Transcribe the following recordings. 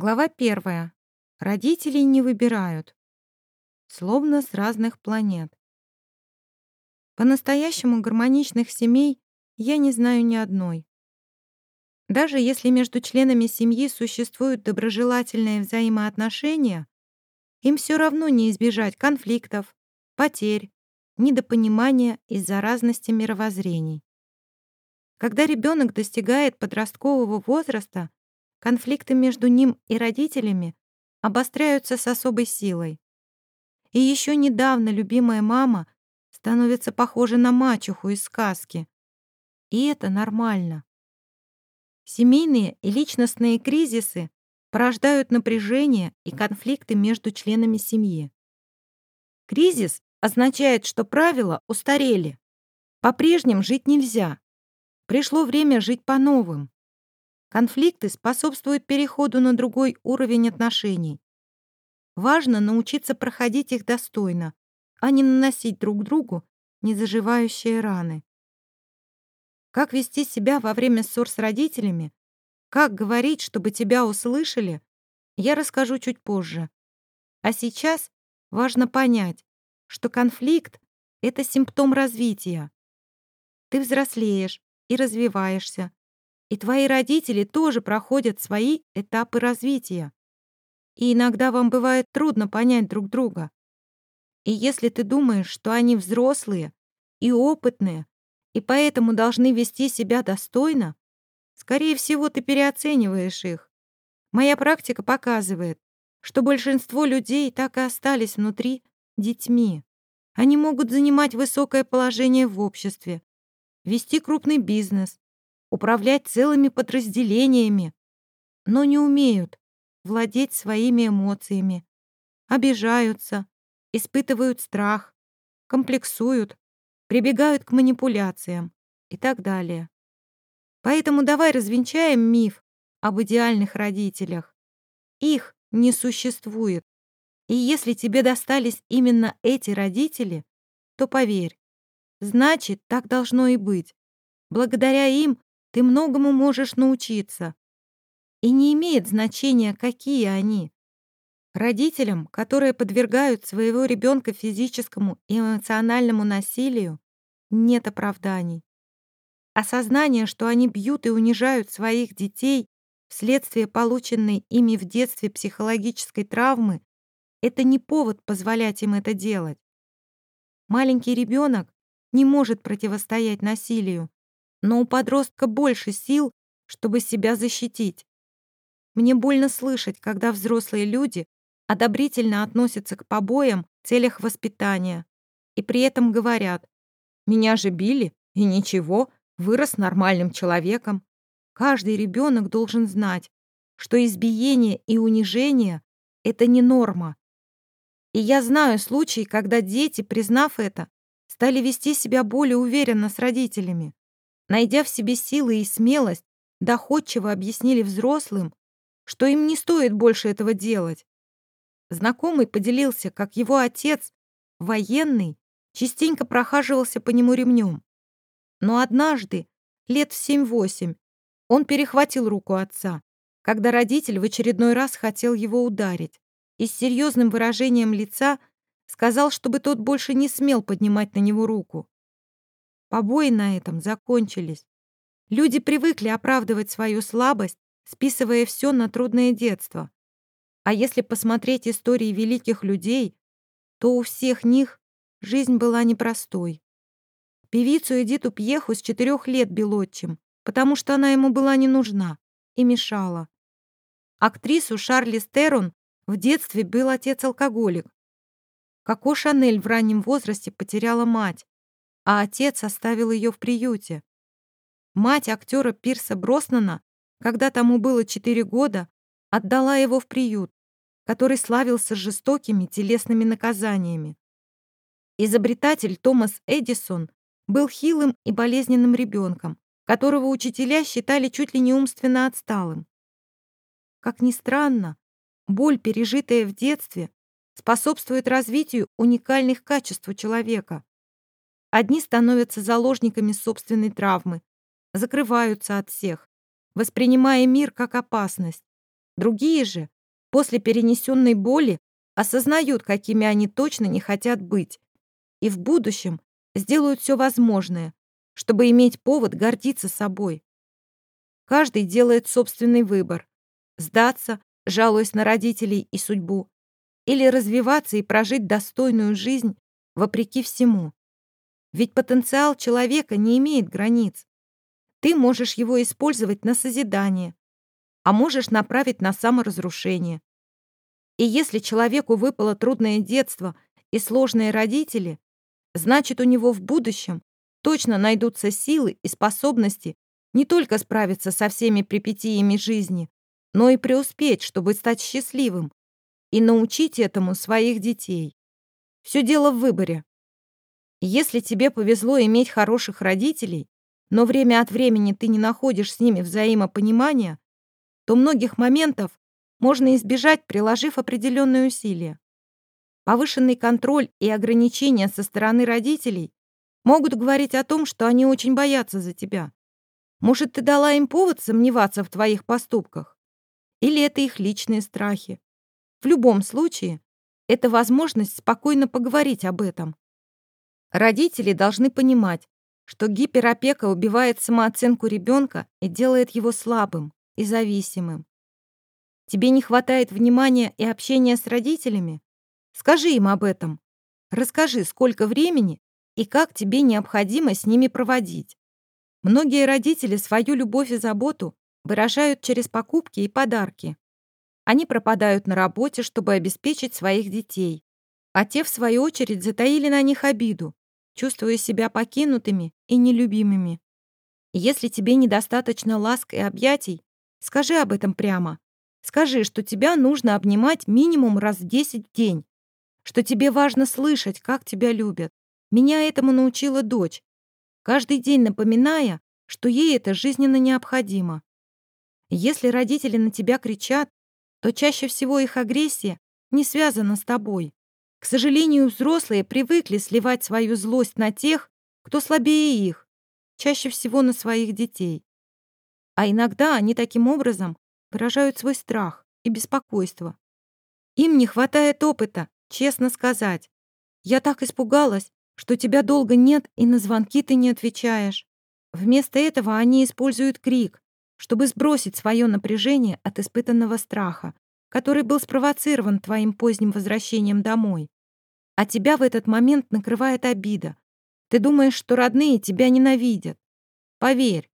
Глава первая. Родителей не выбирают. Словно с разных планет. По-настоящему гармоничных семей я не знаю ни одной. Даже если между членами семьи существуют доброжелательные взаимоотношения, им все равно не избежать конфликтов, потерь, недопонимания из-за разности мировоззрений. Когда ребенок достигает подросткового возраста, конфликты между ним и родителями обостряются с особой силой. И еще недавно любимая мама становится похожа на мачеху из сказки. И это нормально. Семейные и личностные кризисы порождают напряжение и конфликты между членами семьи. Кризис означает, что правила устарели. По-прежнему жить нельзя. Пришло время жить по новым. Конфликты способствуют переходу на другой уровень отношений. Важно научиться проходить их достойно, а не наносить друг другу незаживающие раны. Как вести себя во время ссор с родителями, как говорить, чтобы тебя услышали, я расскажу чуть позже. А сейчас важно понять, что конфликт — это симптом развития. Ты взрослеешь, и развиваешься. И твои родители тоже проходят свои этапы развития. И иногда вам бывает трудно понять друг друга. И если ты думаешь, что они взрослые и опытные, и поэтому должны вести себя достойно, скорее всего, ты переоцениваешь их. Моя практика показывает, что большинство людей так и остались внутри детьми. Они могут занимать высокое положение в обществе, вести крупный бизнес, управлять целыми подразделениями, но не умеют владеть своими эмоциями, обижаются, испытывают страх, комплексуют, прибегают к манипуляциям и так далее. Поэтому давай развенчаем миф об идеальных родителях. Их не существует. И если тебе достались именно эти родители, то поверь, Значит, так должно и быть. Благодаря им ты многому можешь научиться. И не имеет значения, какие они. Родителям, которые подвергают своего ребенка физическому и эмоциональному насилию, нет оправданий. Осознание, что они бьют и унижают своих детей вследствие полученной ими в детстве психологической травмы, это не повод позволять им это делать. Маленький ребенок не может противостоять насилию, но у подростка больше сил, чтобы себя защитить. Мне больно слышать, когда взрослые люди одобрительно относятся к побоям в целях воспитания и при этом говорят «Меня же били, и ничего, вырос нормальным человеком». Каждый ребенок должен знать, что избиение и унижение — это не норма. И я знаю случаи, когда дети, признав это, стали вести себя более уверенно с родителями. Найдя в себе силы и смелость, доходчиво объяснили взрослым, что им не стоит больше этого делать. Знакомый поделился, как его отец, военный, частенько прохаживался по нему ремнем. Но однажды, лет в семь-восемь, он перехватил руку отца, когда родитель в очередной раз хотел его ударить, и с серьезным выражением лица Сказал, чтобы тот больше не смел поднимать на него руку. Побои на этом закончились. Люди привыкли оправдывать свою слабость, списывая все на трудное детство. А если посмотреть истории великих людей, то у всех них жизнь была непростой. Певицу Эдиту Пьеху с четырех лет бил отчим, потому что она ему была не нужна и мешала. Актрису Шарли Стерон в детстве был отец-алкоголик, Коко Шанель в раннем возрасте потеряла мать, а отец оставил ее в приюте. Мать актера Пирса Броснана, когда тому было 4 года, отдала его в приют, который славился жестокими телесными наказаниями. Изобретатель Томас Эдисон был хилым и болезненным ребенком, которого учителя считали чуть ли не умственно отсталым. Как ни странно, боль, пережитая в детстве, способствует развитию уникальных качеств у человека. Одни становятся заложниками собственной травмы, закрываются от всех, воспринимая мир как опасность. Другие же, после перенесенной боли, осознают, какими они точно не хотят быть, и в будущем сделают все возможное, чтобы иметь повод гордиться собой. Каждый делает собственный выбор – сдаться, жалуясь на родителей и судьбу, или развиваться и прожить достойную жизнь вопреки всему. Ведь потенциал человека не имеет границ. Ты можешь его использовать на созидание, а можешь направить на саморазрушение. И если человеку выпало трудное детство и сложные родители, значит, у него в будущем точно найдутся силы и способности не только справиться со всеми препятиями жизни, но и преуспеть, чтобы стать счастливым, и научить этому своих детей. Все дело в выборе. Если тебе повезло иметь хороших родителей, но время от времени ты не находишь с ними взаимопонимания, то многих моментов можно избежать, приложив определенные усилия. Повышенный контроль и ограничения со стороны родителей могут говорить о том, что они очень боятся за тебя. Может, ты дала им повод сомневаться в твоих поступках? Или это их личные страхи? В любом случае, это возможность спокойно поговорить об этом. Родители должны понимать, что гиперопека убивает самооценку ребенка и делает его слабым и зависимым. Тебе не хватает внимания и общения с родителями? Скажи им об этом. Расскажи, сколько времени и как тебе необходимо с ними проводить. Многие родители свою любовь и заботу выражают через покупки и подарки. Они пропадают на работе, чтобы обеспечить своих детей. А те, в свою очередь, затаили на них обиду, чувствуя себя покинутыми и нелюбимыми. Если тебе недостаточно ласк и объятий, скажи об этом прямо. Скажи, что тебя нужно обнимать минимум раз в 10 в день, что тебе важно слышать, как тебя любят. Меня этому научила дочь, каждый день напоминая, что ей это жизненно необходимо. Если родители на тебя кричат, то чаще всего их агрессия не связана с тобой. К сожалению, взрослые привыкли сливать свою злость на тех, кто слабее их, чаще всего на своих детей. А иногда они таким образом выражают свой страх и беспокойство. Им не хватает опыта, честно сказать. Я так испугалась, что тебя долго нет и на звонки ты не отвечаешь. Вместо этого они используют крик, чтобы сбросить свое напряжение от испытанного страха, который был спровоцирован твоим поздним возвращением домой. А тебя в этот момент накрывает обида. Ты думаешь, что родные тебя ненавидят. Поверь,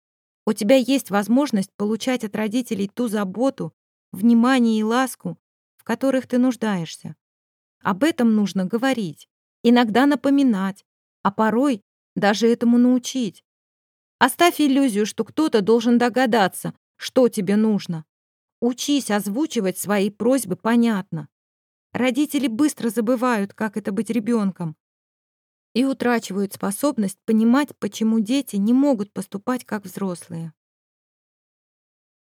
у тебя есть возможность получать от родителей ту заботу, внимание и ласку, в которых ты нуждаешься. Об этом нужно говорить, иногда напоминать, а порой даже этому научить. Оставь иллюзию, что кто-то должен догадаться, что тебе нужно. Учись озвучивать свои просьбы понятно. Родители быстро забывают, как это быть ребенком, и утрачивают способность понимать, почему дети не могут поступать как взрослые.